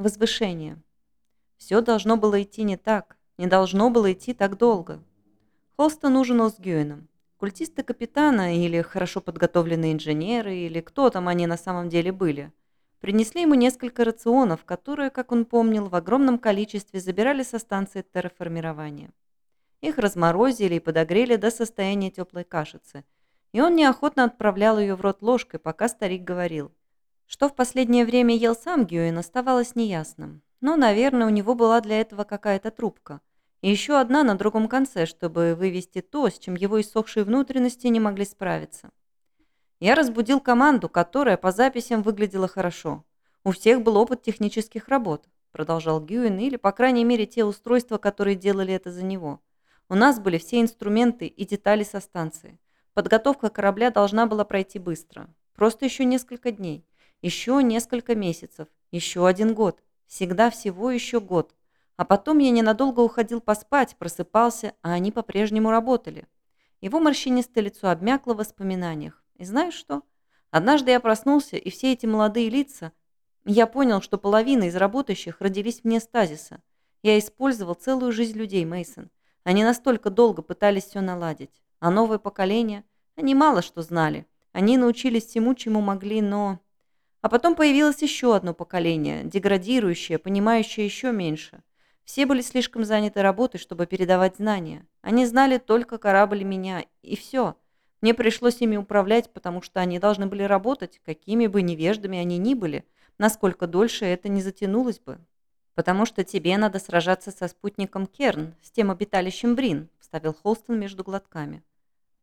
Возвышение. Все должно было идти не так, не должно было идти так долго. Холстон ужинал с Гюином. Культисты капитана или хорошо подготовленные инженеры, или кто там они на самом деле были, принесли ему несколько рационов, которые, как он помнил, в огромном количестве забирали со станции терраформирования. Их разморозили и подогрели до состояния теплой кашицы, и он неохотно отправлял ее в рот ложкой, пока старик говорил. Что в последнее время ел сам Гюин, оставалось неясным. Но, наверное, у него была для этого какая-то трубка. И еще одна на другом конце, чтобы вывести то, с чем его иссохшие внутренности не могли справиться. Я разбудил команду, которая по записям выглядела хорошо. У всех был опыт технических работ, продолжал Гюин, или, по крайней мере, те устройства, которые делали это за него. У нас были все инструменты и детали со станции. Подготовка корабля должна была пройти быстро. Просто еще несколько дней. Еще несколько месяцев. Еще один год. Всегда всего еще год. А потом я ненадолго уходил поспать, просыпался, а они по-прежнему работали. Его морщинистое лицо обмякло в воспоминаниях. И знаешь что? Однажды я проснулся, и все эти молодые лица... Я понял, что половина из работающих родились вне стазиса. Я использовал целую жизнь людей, Мейсон. Они настолько долго пытались все наладить. А новое поколение... Они мало что знали. Они научились всему, чему могли, но... А потом появилось еще одно поколение, деградирующее, понимающее еще меньше. Все были слишком заняты работой, чтобы передавать знания. Они знали только корабль меня, и все. Мне пришлось ими управлять, потому что они должны были работать, какими бы невеждами они ни были, насколько дольше это не затянулось бы. «Потому что тебе надо сражаться со спутником Керн, с тем обиталищем Брин», – вставил Холстон между глотками.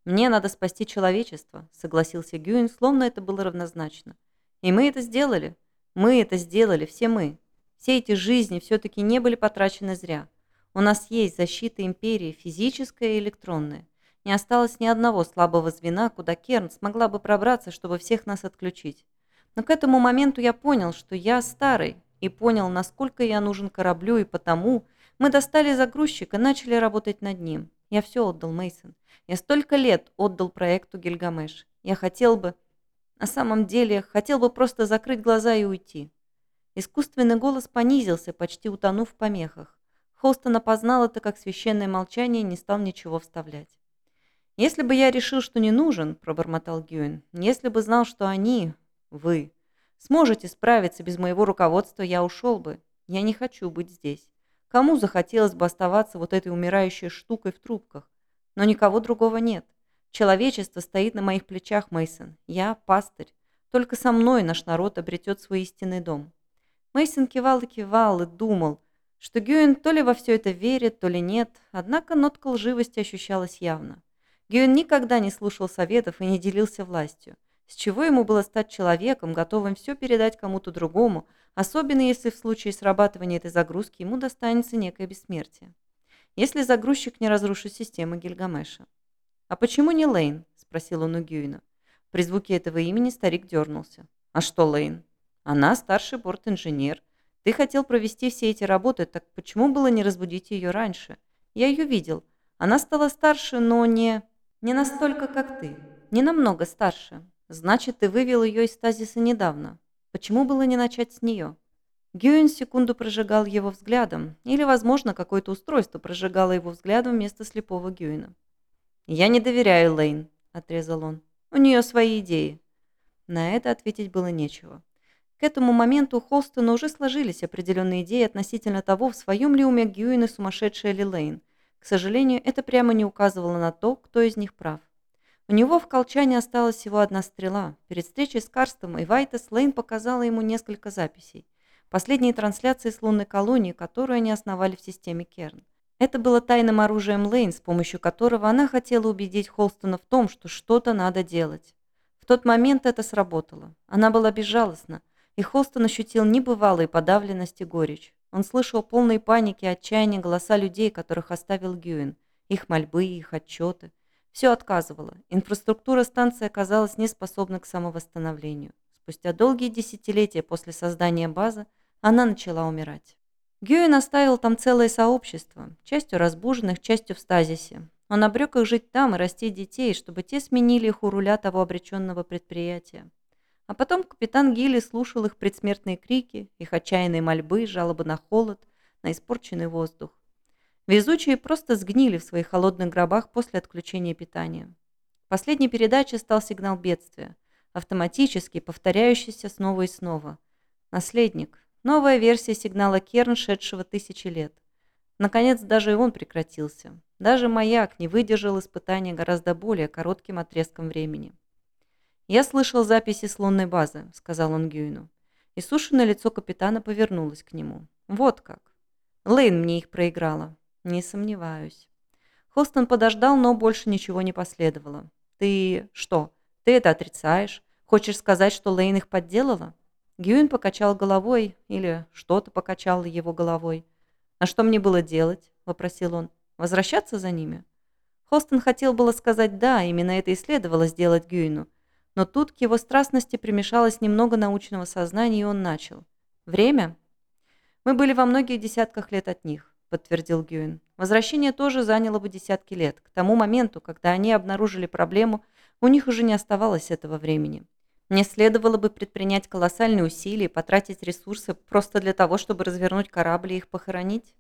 «Мне надо спасти человечество», – согласился Гюин, словно это было равнозначно. «И мы это сделали. Мы это сделали, все мы. Все эти жизни все-таки не были потрачены зря. У нас есть защита Империи, физическая и электронная. Не осталось ни одного слабого звена, куда Керн смогла бы пробраться, чтобы всех нас отключить. Но к этому моменту я понял, что я старый, и понял, насколько я нужен кораблю, и потому мы достали загрузчик и начали работать над ним. Я все отдал, Мейсон. Я столько лет отдал проекту Гильгамеш. Я хотел бы... На самом деле, хотел бы просто закрыть глаза и уйти. Искусственный голос понизился, почти утонув в помехах. Холстон опознал это как священное молчание и не стал ничего вставлять. «Если бы я решил, что не нужен», – пробормотал Гюин, – «если бы знал, что они, вы, сможете справиться без моего руководства, я ушел бы. Я не хочу быть здесь. Кому захотелось бы оставаться вот этой умирающей штукой в трубках? Но никого другого нет. Человечество стоит на моих плечах, Мейсон. Я пастырь. Только со мной наш народ обретет свой истинный дом». Мейсон кивал и кивал и думал, что Гюин то ли во все это верит, то ли нет, однако нотка лживости ощущалась явно. Гюин никогда не слушал советов и не делился властью. С чего ему было стать человеком, готовым все передать кому-то другому, особенно если в случае срабатывания этой загрузки ему достанется некое бессмертие? Если загрузчик не разрушит систему Гильгамеша. «А почему не Лейн?» – спросил он у Гюина. При звуке этого имени старик дернулся. «А что Лейн?» «Она старший борт-инженер. Ты хотел провести все эти работы, так почему было не разбудить ее раньше? Я ее видел. Она стала старше, но не...» Не настолько, как ты. Не намного старше. Значит, ты вывел ее из стазиса недавно. Почему было не начать с нее? Гюин секунду прожигал его взглядом, или, возможно, какое-то устройство прожигало его взглядом вместо слепого Гюина. «Я не доверяю Лейн», — отрезал он. «У нее свои идеи». На это ответить было нечего. К этому моменту у Холстона уже сложились определенные идеи относительно того, в своем ли уме Гюин сумасшедшая ли Лейн. К сожалению, это прямо не указывало на то, кто из них прав. У него в колчане осталась всего одна стрела. Перед встречей с Карстом и Вайтес Лейн показала ему несколько записей. Последние трансляции с лунной колонии, которую они основали в системе Керн. Это было тайным оружием Лейн, с помощью которого она хотела убедить Холстона в том, что что-то надо делать. В тот момент это сработало. Она была безжалостна, и Холстон ощутил небывалые подавленность и горечь. Он слышал полные паники и отчаяния голоса людей, которых оставил Гюин, их мольбы, их отчеты. Все отказывало. Инфраструктура станции оказалась неспособна к самовосстановлению. Спустя долгие десятилетия после создания базы она начала умирать. Гюин оставил там целое сообщество, частью разбуженных, частью в стазисе. Он обрек их жить там и растить детей, чтобы те сменили их у руля того обреченного предприятия. А потом капитан Гилли слушал их предсмертные крики, их отчаянные мольбы, жалобы на холод, на испорченный воздух. Везучие просто сгнили в своих холодных гробах после отключения питания. Последней передачей стал сигнал бедствия, автоматически повторяющийся снова и снова. Наследник. Новая версия сигнала Керн, шедшего тысячи лет. Наконец, даже и он прекратился. Даже маяк не выдержал испытания гораздо более коротким отрезком времени. «Я слышал записи с лунной базы», — сказал он Гюйну. И сушеное лицо капитана повернулось к нему. «Вот как. Лейн мне их проиграла. Не сомневаюсь». Холстон подождал, но больше ничего не последовало. «Ты что, ты это отрицаешь? Хочешь сказать, что Лейн их подделала?» Гюин покачал головой, или что-то покачало его головой. «А что мне было делать?» – вопросил он. «Возвращаться за ними?» Хостон хотел было сказать «да», именно это и следовало сделать Гюину. Но тут к его страстности примешалось немного научного сознания, и он начал. «Время?» «Мы были во многих десятках лет от них», – подтвердил Гюин. «Возвращение тоже заняло бы десятки лет. К тому моменту, когда они обнаружили проблему, у них уже не оставалось этого времени. Мне следовало бы предпринять колоссальные усилия и потратить ресурсы просто для того, чтобы развернуть корабль и их похоронить.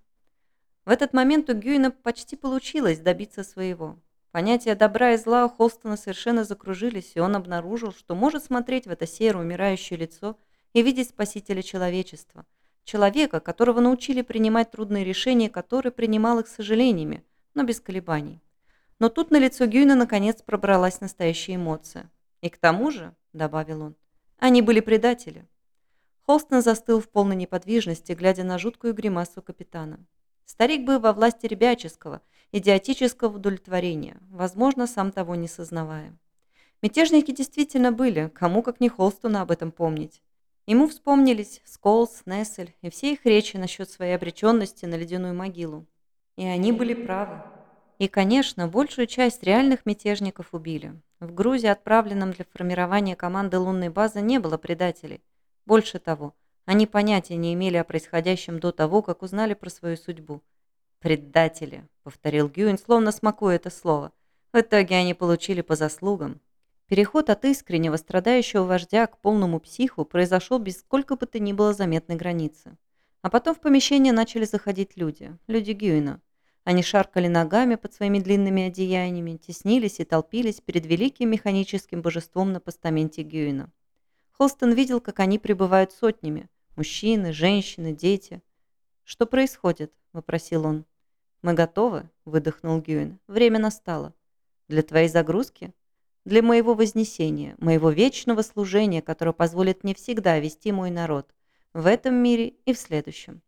В этот момент у Гюина почти получилось добиться своего. Понятия добра и зла у Холстона совершенно закружились, и он обнаружил, что может смотреть в это серое умирающее лицо и видеть спасителя человечества. Человека, которого научили принимать трудные решения, который принимал их с сожалениями, но без колебаний. Но тут на лицо Гюина наконец пробралась настоящая эмоция. И к тому же, добавил он, они были предатели. Холстон застыл в полной неподвижности, глядя на жуткую гримасу капитана. Старик был во власти ребяческого, идиотического удовлетворения, возможно, сам того не сознавая. Мятежники действительно были, кому как не Холстона об этом помнить. Ему вспомнились Сколс, Нессель и все их речи насчет своей обреченности на ледяную могилу. И они были правы. И, конечно, большую часть реальных мятежников убили. В Грузии, отправленном для формирования команды лунной базы, не было предателей. Больше того, они понятия не имели о происходящем до того, как узнали про свою судьбу. «Предатели», — повторил Гюин, словно смакуя это слово. В итоге они получили по заслугам. Переход от искреннего страдающего вождя к полному психу произошел без сколько бы то ни было заметной границы. А потом в помещение начали заходить люди, люди Гюина. Они шаркали ногами под своими длинными одеяниями, теснились и толпились перед великим механическим божеством на постаменте Гюина. Холстон видел, как они прибывают сотнями. Мужчины, женщины, дети. «Что происходит?» – вопросил он. «Мы готовы?» – выдохнул Гюин. «Время настало. Для твоей загрузки? Для моего вознесения, моего вечного служения, которое позволит мне всегда вести мой народ. В этом мире и в следующем.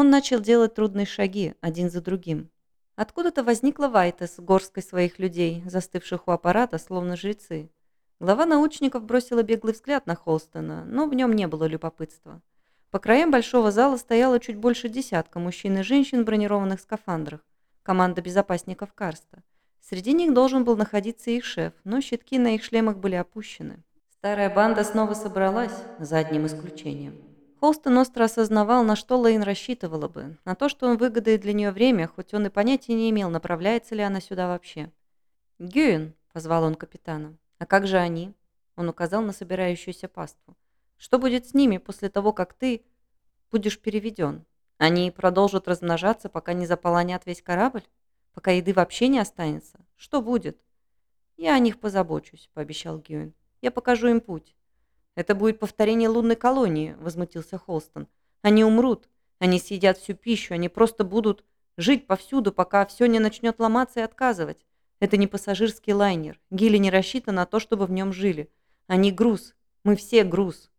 Он начал делать трудные шаги, один за другим. Откуда-то возникла Вайта с горской своих людей, застывших у аппарата, словно жрецы. Глава научников бросила беглый взгляд на Холстона, но в нем не было любопытства. По краям большого зала стояло чуть больше десятка мужчин и женщин в бронированных скафандрах, команда безопасников Карста. Среди них должен был находиться их шеф, но щитки на их шлемах были опущены. Старая банда снова собралась, за одним исключением. Холстон остро осознавал, на что Лейн рассчитывала бы, на то, что он выгодает для нее время, хоть он и понятия не имел, направляется ли она сюда вообще. «Гюин», — позвал он капитана, — «а как же они?» Он указал на собирающуюся паству. «Что будет с ними после того, как ты будешь переведен? Они продолжат размножаться, пока не заполонят весь корабль? Пока еды вообще не останется? Что будет?» «Я о них позабочусь», — пообещал Гюин. «Я покажу им путь». «Это будет повторение лунной колонии», — возмутился Холстон. «Они умрут. Они съедят всю пищу. Они просто будут жить повсюду, пока все не начнет ломаться и отказывать. Это не пассажирский лайнер. Гилли не рассчитан на то, чтобы в нем жили. Они груз. Мы все груз».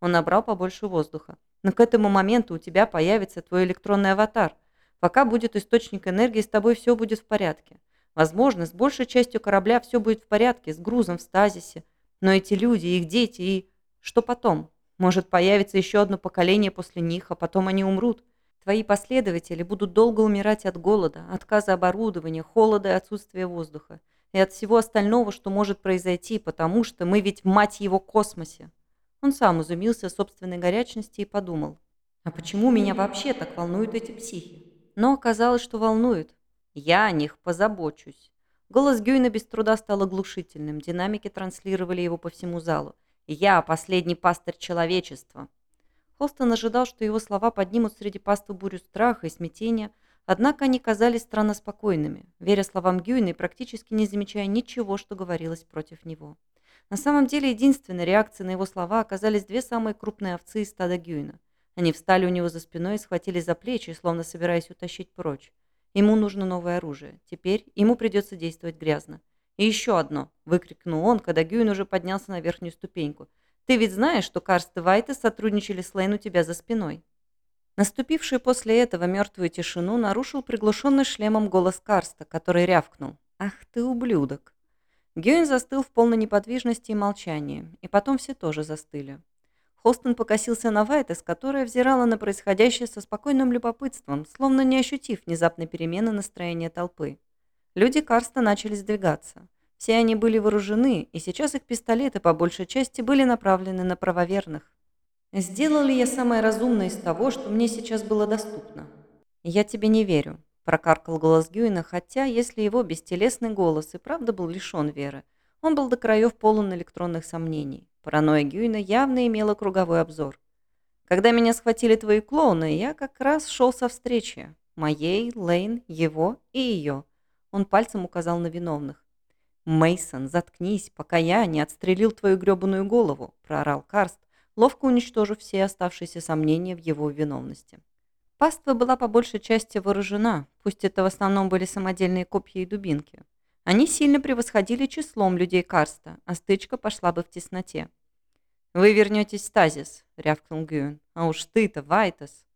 Он набрал побольше воздуха. «Но к этому моменту у тебя появится твой электронный аватар. Пока будет источник энергии, с тобой все будет в порядке. Возможно, с большей частью корабля все будет в порядке, с грузом в стазисе. Но эти люди, их дети и... Что потом? Может, появится еще одно поколение после них, а потом они умрут. Твои последователи будут долго умирать от голода, отказа оборудования, холода и отсутствия воздуха. И от всего остального, что может произойти, потому что мы ведь, мать его, космосе. Он сам изумился собственной горячности и подумал, а почему меня вообще так волнуют эти психи? Но оказалось, что волнует. Я о них позабочусь. Голос Гюйна без труда стал оглушительным, динамики транслировали его по всему залу. «Я последний пастырь человечества». Холстон ожидал, что его слова поднимут среди паствы бурю страха и смятения, однако они казались странно спокойными, веря словам Гюйна и практически не замечая ничего, что говорилось против него. На самом деле, единственной реакцией на его слова оказались две самые крупные овцы из стада Гюйна. Они встали у него за спиной и схватили за плечи, словно собираясь утащить прочь. Ему нужно новое оружие. Теперь ему придется действовать грязно. «И еще одно!» – выкрикнул он, когда Гюин уже поднялся на верхнюю ступеньку. «Ты ведь знаешь, что Карст и Вайта сотрудничали с Лейн у тебя за спиной?» Наступившую после этого мертвую тишину нарушил приглушенный шлемом голос Карста, который рявкнул. «Ах ты ублюдок!» Гюин застыл в полной неподвижности и молчании, и потом все тоже застыли. Холстон покосился на Вайтес, которая взирала на происходящее со спокойным любопытством, словно не ощутив внезапной перемены настроения толпы. Люди Карста начали сдвигаться. Все они были вооружены, и сейчас их пистолеты по большей части были направлены на правоверных. «Сделал ли я самое разумное из того, что мне сейчас было доступно?» «Я тебе не верю», – прокаркал голос Гюина, хотя, если его бестелесный голос и правда был лишен веры, он был до краев полон электронных сомнений. Паранойя Гюйна явно имела круговой обзор. Когда меня схватили твои клоуны, я как раз шел со встречи. Моей, Лейн, его и ее. Он пальцем указал на виновных. Мейсон, заткнись, пока я не отстрелил твою гребаную голову, проорал Карст, ловко уничтожив все оставшиеся сомнения в его виновности. Паства была по большей части вооружена, пусть это в основном были самодельные копья и дубинки. Они сильно превосходили числом людей Карста, а стычка пошла бы в тесноте. «Вы вернетесь в стазис», — рявкнул Гюн. «А уж ты-то, Вайтас!»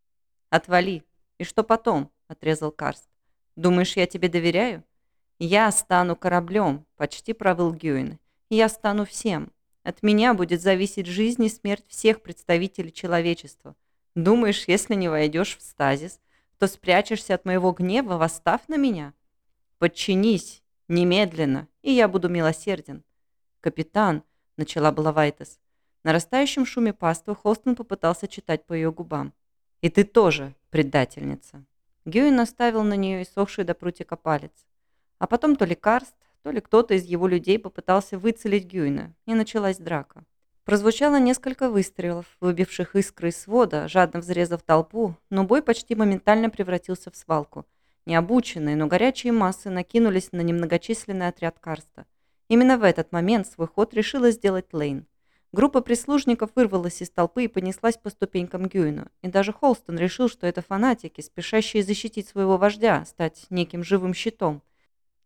«Отвали! И что потом?» — отрезал Карст. «Думаешь, я тебе доверяю?» «Я стану кораблем», — почти провыл Гюин. «Я стану всем. От меня будет зависеть жизнь и смерть всех представителей человечества. Думаешь, если не войдешь в стазис, то спрячешься от моего гнева, восстав на меня? Подчинись, Немедленно, и я буду милосерден. Капитан, начала была Вайтес. На растающем шуме паствы Холстон попытался читать по ее губам. «И ты тоже предательница». Гюи наставил на нее иссохший до прутика палец. А потом то ли Карст, то ли кто-то из его людей попытался выцелить Гюйна, и началась драка. Прозвучало несколько выстрелов, выбивших искры из свода, жадно взрезав толпу, но бой почти моментально превратился в свалку, Необученные, но горячие массы накинулись на немногочисленный отряд Карста. Именно в этот момент свой ход решила сделать Лейн. Группа прислужников вырвалась из толпы и понеслась по ступенькам Гюина. И даже Холстон решил, что это фанатики, спешащие защитить своего вождя, стать неким живым щитом.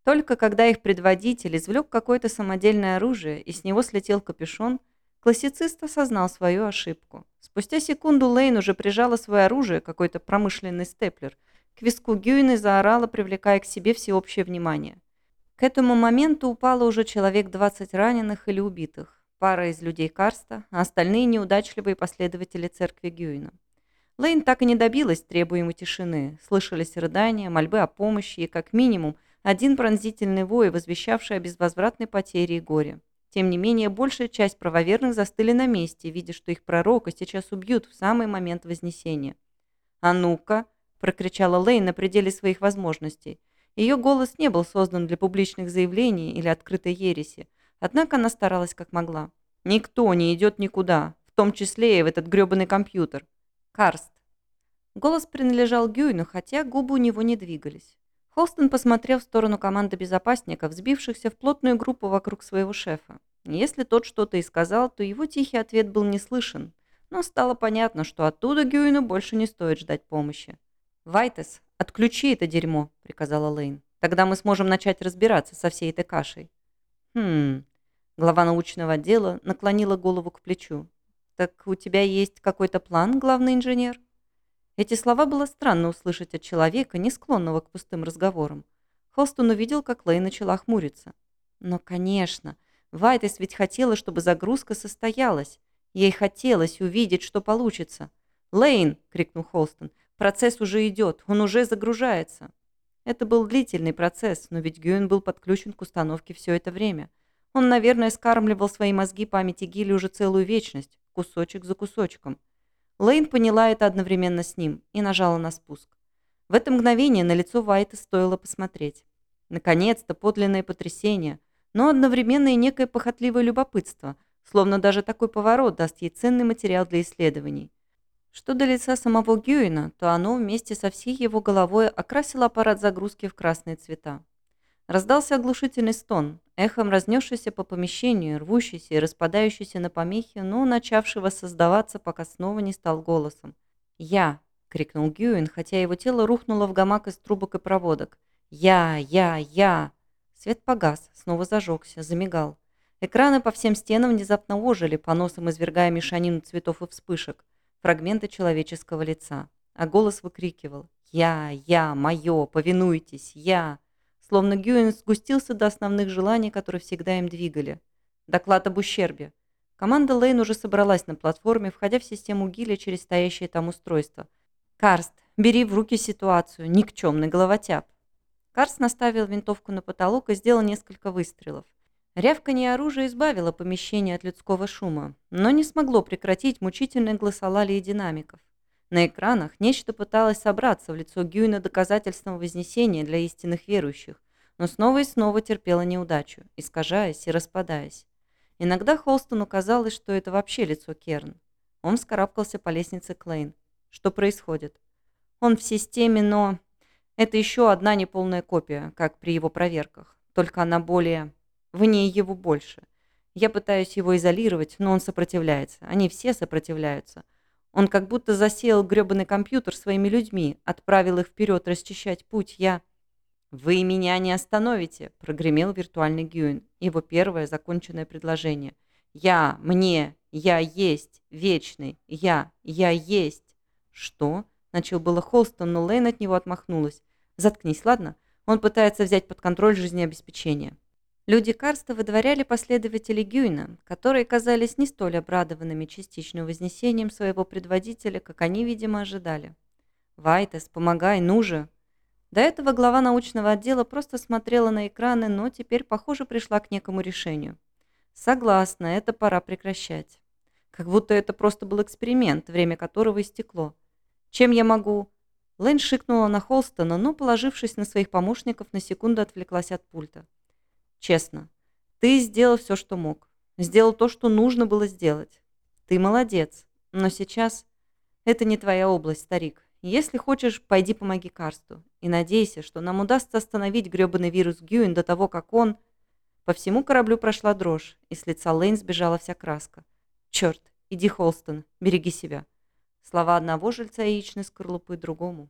Только когда их предводитель извлек какое-то самодельное оружие и с него слетел капюшон, классицист осознал свою ошибку. Спустя секунду Лейн уже прижала свое оружие, какой-то промышленный степлер – к виску Гюйны заорала, привлекая к себе всеобщее внимание. К этому моменту упало уже человек 20 раненых или убитых, пара из людей Карста, а остальные неудачливые последователи церкви Гюйна. Лейн так и не добилась требуемой тишины. Слышались рыдания, мольбы о помощи и, как минимум, один пронзительный вой, возвещавший о безвозвратной потере и горе. Тем не менее, большая часть правоверных застыли на месте, видя, что их пророка сейчас убьют в самый момент Вознесения. «А ну-ка!» прокричала Лейн на пределе своих возможностей. Ее голос не был создан для публичных заявлений или открытой ереси, однако она старалась как могла. «Никто не идет никуда, в том числе и в этот грёбаный компьютер. Карст». Голос принадлежал Гюйну, хотя губы у него не двигались. Холстон посмотрел в сторону команды безопасников, сбившихся в плотную группу вокруг своего шефа. Если тот что-то и сказал, то его тихий ответ был не слышен, но стало понятно, что оттуда Гюйну больше не стоит ждать помощи. «Вайтес, отключи это дерьмо», — приказала Лейн. «Тогда мы сможем начать разбираться со всей этой кашей». «Хм...» Глава научного отдела наклонила голову к плечу. «Так у тебя есть какой-то план, главный инженер?» Эти слова было странно услышать от человека, не склонного к пустым разговорам. Холстон увидел, как Лейн начала хмуриться. «Но, конечно, Вайтес ведь хотела, чтобы загрузка состоялась. Ей хотелось увидеть, что получится. «Лейн!» — крикнул Холстон. Процесс уже идет, он уже загружается. Это был длительный процесс, но ведь Гюен был подключен к установке все это время. Он, наверное, скармливал свои мозги памяти Гилли уже целую вечность, кусочек за кусочком. Лейн поняла это одновременно с ним и нажала на спуск. В это мгновение на лицо Вайта стоило посмотреть. Наконец-то подлинное потрясение, но одновременно и некое похотливое любопытство, Словно даже такой поворот даст ей ценный материал для исследований. Что до лица самого Гюина, то оно вместе со всей его головой окрасило аппарат загрузки в красные цвета. Раздался оглушительный стон, эхом разнесшийся по помещению, рвущийся и распадающийся на помехи, но начавшего создаваться, пока снова не стал голосом. «Я!» — крикнул Гюин, хотя его тело рухнуло в гамак из трубок и проводок. «Я! Я! Я!» Свет погас, снова зажегся, замигал. Экраны по всем стенам внезапно ожили, по носам извергая мешанину цветов и вспышек, фрагменты человеческого лица. А голос выкрикивал «Я! Я! Мое! Повинуйтесь! Я!» Словно Гюин сгустился до основных желаний, которые всегда им двигали. Доклад об ущербе. Команда Лейн уже собралась на платформе, входя в систему Гиля через стоящее там устройство. «Карст, бери в руки ситуацию, никчемный головотяп». Карст наставил винтовку на потолок и сделал несколько выстрелов. Рявканье оружия избавило помещение от людского шума, но не смогло прекратить мучительные голосолалии динамиков. На экранах нечто пыталось собраться в лицо Гюйна доказательством вознесения для истинных верующих, но снова и снова терпела неудачу, искажаясь и распадаясь. Иногда Холстону казалось, что это вообще лицо Керн. Он вскарабкался по лестнице Клейн. Что происходит? Он в системе, но... Это еще одна неполная копия, как при его проверках. Только она более... В ней его больше. Я пытаюсь его изолировать, но он сопротивляется. Они все сопротивляются. Он как будто засеял грёбаный компьютер своими людьми, отправил их вперед расчищать путь. Я... «Вы меня не остановите!» – прогремел виртуальный Гюин. Его первое законченное предложение. «Я, мне, я есть, вечный, я, я есть!» «Что?» – начал было Холстон, но Лейн от него отмахнулась. «Заткнись, ладно? Он пытается взять под контроль жизнеобеспечение». Люди Карста выдворяли последователей Гюйна, которые казались не столь обрадованными частичным вознесением своего предводителя, как они, видимо, ожидали. «Вайтес, помогай, ну же!» До этого глава научного отдела просто смотрела на экраны, но теперь, похоже, пришла к некому решению. «Согласна, это пора прекращать». Как будто это просто был эксперимент, время которого истекло. «Чем я могу?» Лэнь шикнула на Холстона, но, положившись на своих помощников, на секунду отвлеклась от пульта. Честно. Ты сделал все, что мог. Сделал то, что нужно было сделать. Ты молодец. Но сейчас это не твоя область, старик. Если хочешь, пойди помоги Карсту. И надейся, что нам удастся остановить грёбаный вирус Гюин до того, как он... По всему кораблю прошла дрожь, и с лица Лейн сбежала вся краска. Черт, иди, Холстон, береги себя. Слова одного жильца яичной скорлупы другому.